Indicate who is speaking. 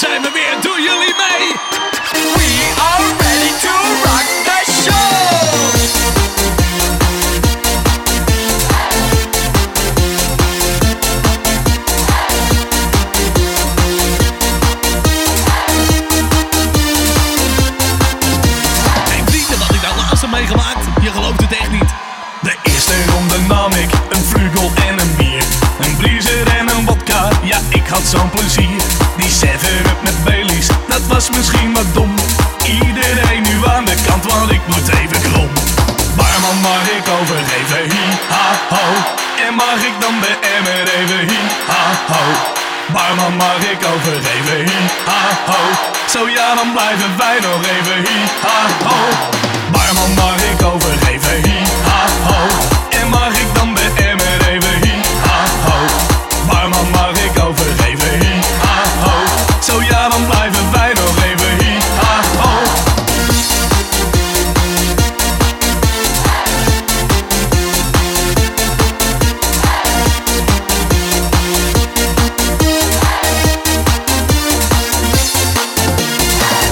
Speaker 1: zijn we weer. Doen jullie
Speaker 2: plezier. Die 7-up met Baileys, dat was misschien wat dom. Iedereen nu aan de kant, want ik moet even krom. Barman mag ik overgeven, hi ha ho. En mag ik dan de emmer even hi ha ho. Barman mag ik overgeven, hi ha ho. Zo ja, dan blijven wij nog even hi ha ho. Life wij vital